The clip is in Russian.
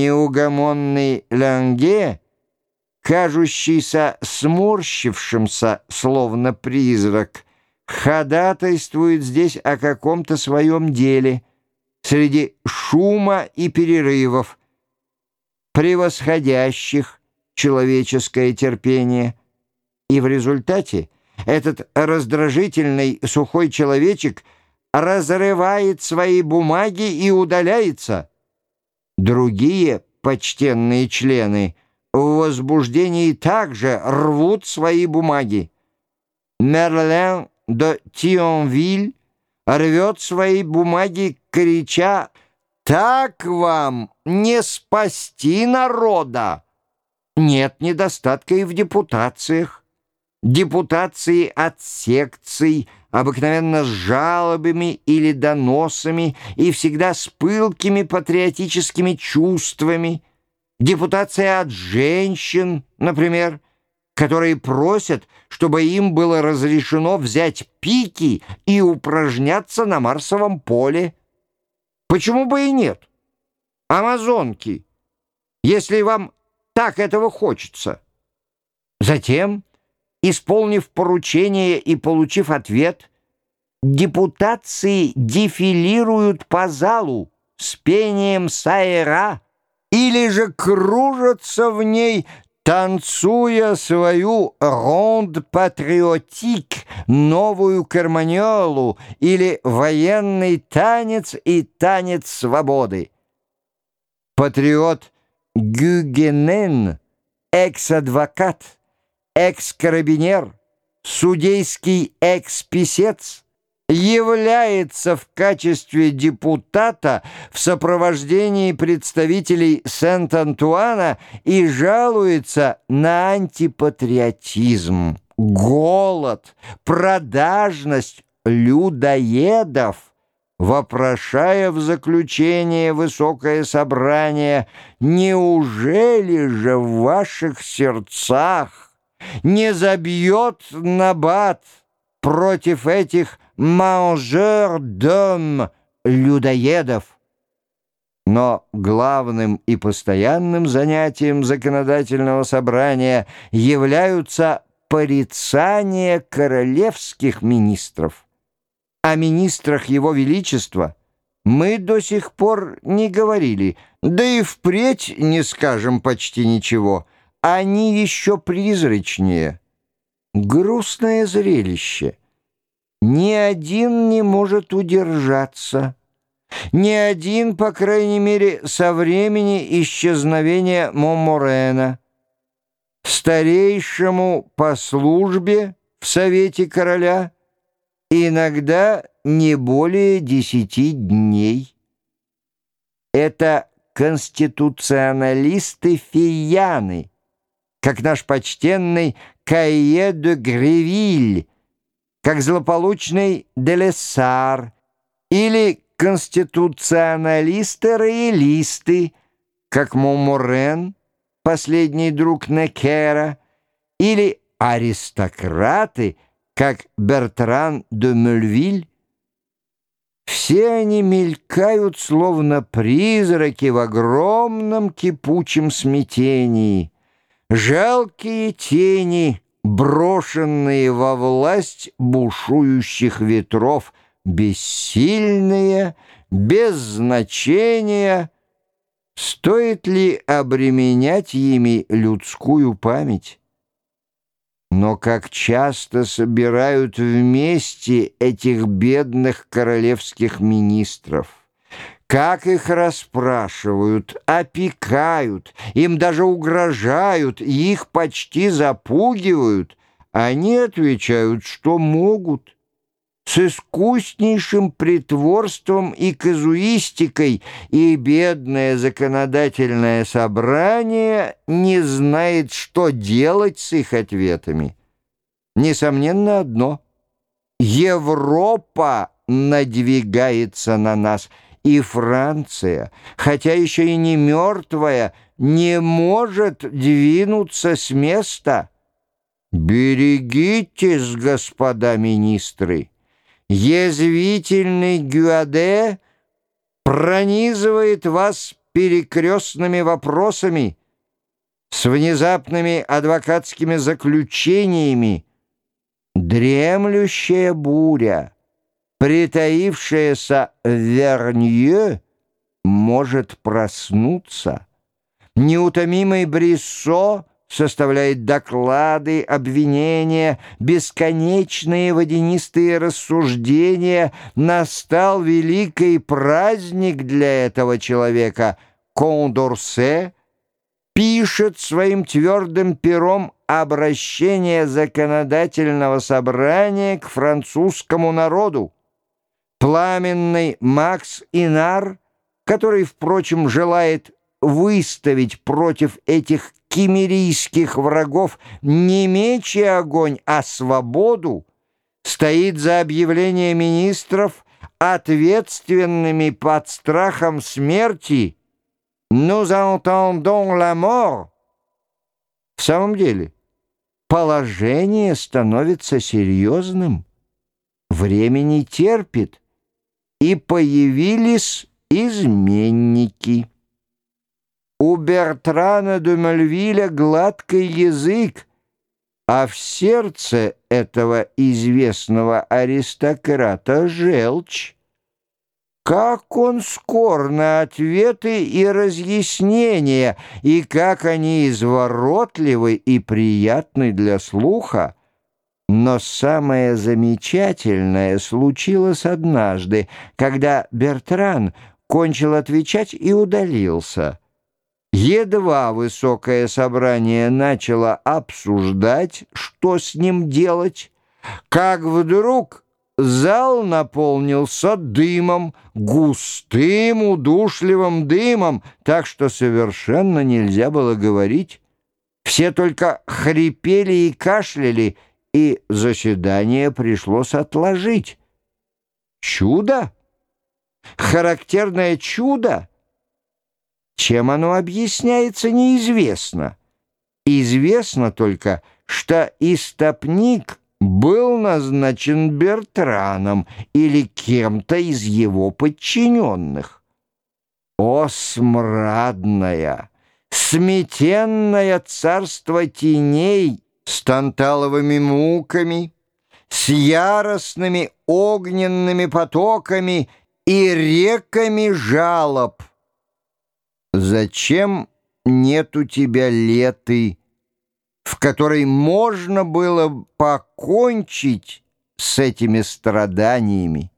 Неугомонный Ланге, кажущийся сморщившимся, словно призрак, ходатайствует здесь о каком-то своем деле среди шума и перерывов, превосходящих человеческое терпение. И в результате этот раздражительный сухой человечек разрывает свои бумаги и удаляется. Другие почтенные члены в возбуждении также рвут свои бумаги. Мерлен де Тионвиль рвет свои бумаги, крича «Так вам не спасти народа!» Нет недостатка и в депутациях. Депутации от секций, обыкновенно с жалобами или доносами и всегда с пылкими патриотическими чувствами. Депутация от женщин, например, которые просят, чтобы им было разрешено взять пики и упражняться на Марсовом поле. Почему бы и нет? Амазонки, если вам так этого хочется. Затем, исполнив поручение и получив ответ, депутации дефилируют по залу с пением сайра или же кружатся в ней, танцуя свою ронд-патриотик, новую карманьолу или военный танец и танец свободы. Патриот Гюгенен, экс-адвокат, экс-карабинер, судейский экс-писец — является в качестве депутата в сопровождении представителей Сент-Антуана и жалуется на антипатриотизм, голод, продажность людоедов, вопрошая в заключение высокое собрание, неужели же в ваших сердцах не забьет набат против этих «Мангер дом» людоедов. Но главным и постоянным занятием законодательного собрания являются порицания королевских министров. О министрах Его Величества мы до сих пор не говорили, да и впредь не скажем почти ничего. Они еще призрачнее. Грустное зрелище. Ни один не может удержаться. Ни один, по крайней мере, со времени исчезновения Моморена. Старейшему по службе в Совете Короля иногда не более десяти дней. Это конституционалисты-фияны, как наш почтенный Кайе де Гревиль, как злополучный Делессар или конституционалисты-роялисты, как Моморен, последний друг Некера, или аристократы, как Бертран де Мюльвиль. Все они мелькают, словно призраки в огромном кипучем смятении. Жалкие тени — брошенные во власть бушующих ветров, бессильные, без значения. Стоит ли обременять ими людскую память? Но как часто собирают вместе этих бедных королевских министров? Как их расспрашивают, опекают, им даже угрожают, их почти запугивают. Они отвечают, что могут. С искуснейшим притворством и казуистикой, и бедное законодательное собрание не знает, что делать с их ответами. Несомненно одно — Европа надвигается на нас — и Франция, хотя еще и не мертвая, не может двинуться с места. Берегитесь, господа министры. Язвительный Гюаде пронизывает вас перекрестными вопросами, с внезапными адвокатскими заключениями, дремлющая буря, притаившаяся Вернье, может проснуться. Неутомимый Бриссо составляет доклады, обвинения, бесконечные водянистые рассуждения. Настал великий праздник для этого человека. Кондорсе пишет своим твердым пером обращение законодательного собрания к французскому народу. Пламенный Макс Инар, который, впрочем, желает выставить против этих кемерийских врагов не меч и огонь, а свободу, стоит за объявление министров ответственными под страхом смерти. «Nous entendons la mort». В самом деле, положение становится серьезным, время не терпит, и появились изменники. У Бертрана де Мальвиля гладкий язык, а в сердце этого известного аристократа желчь. Как он скор на ответы и разъяснения, и как они изворотливы и приятны для слуха. Но самое замечательное случилось однажды, когда Бертран кончил отвечать и удалился. Едва высокое собрание начало обсуждать, что с ним делать, как вдруг зал наполнился дымом, густым, удушливым дымом, так что совершенно нельзя было говорить. Все только хрипели и кашляли, и заседание пришлось отложить. Чудо! Характерное чудо! Чем оно объясняется, неизвестно. Известно только, что истопник был назначен Бертраном или кем-то из его подчиненных. О, смрадное, сметенное царство теней с танталовыми муками, с яростными огненными потоками и реками жалоб — Зачем нет у тебя леты, в которой можно было покончить с этими страданиями?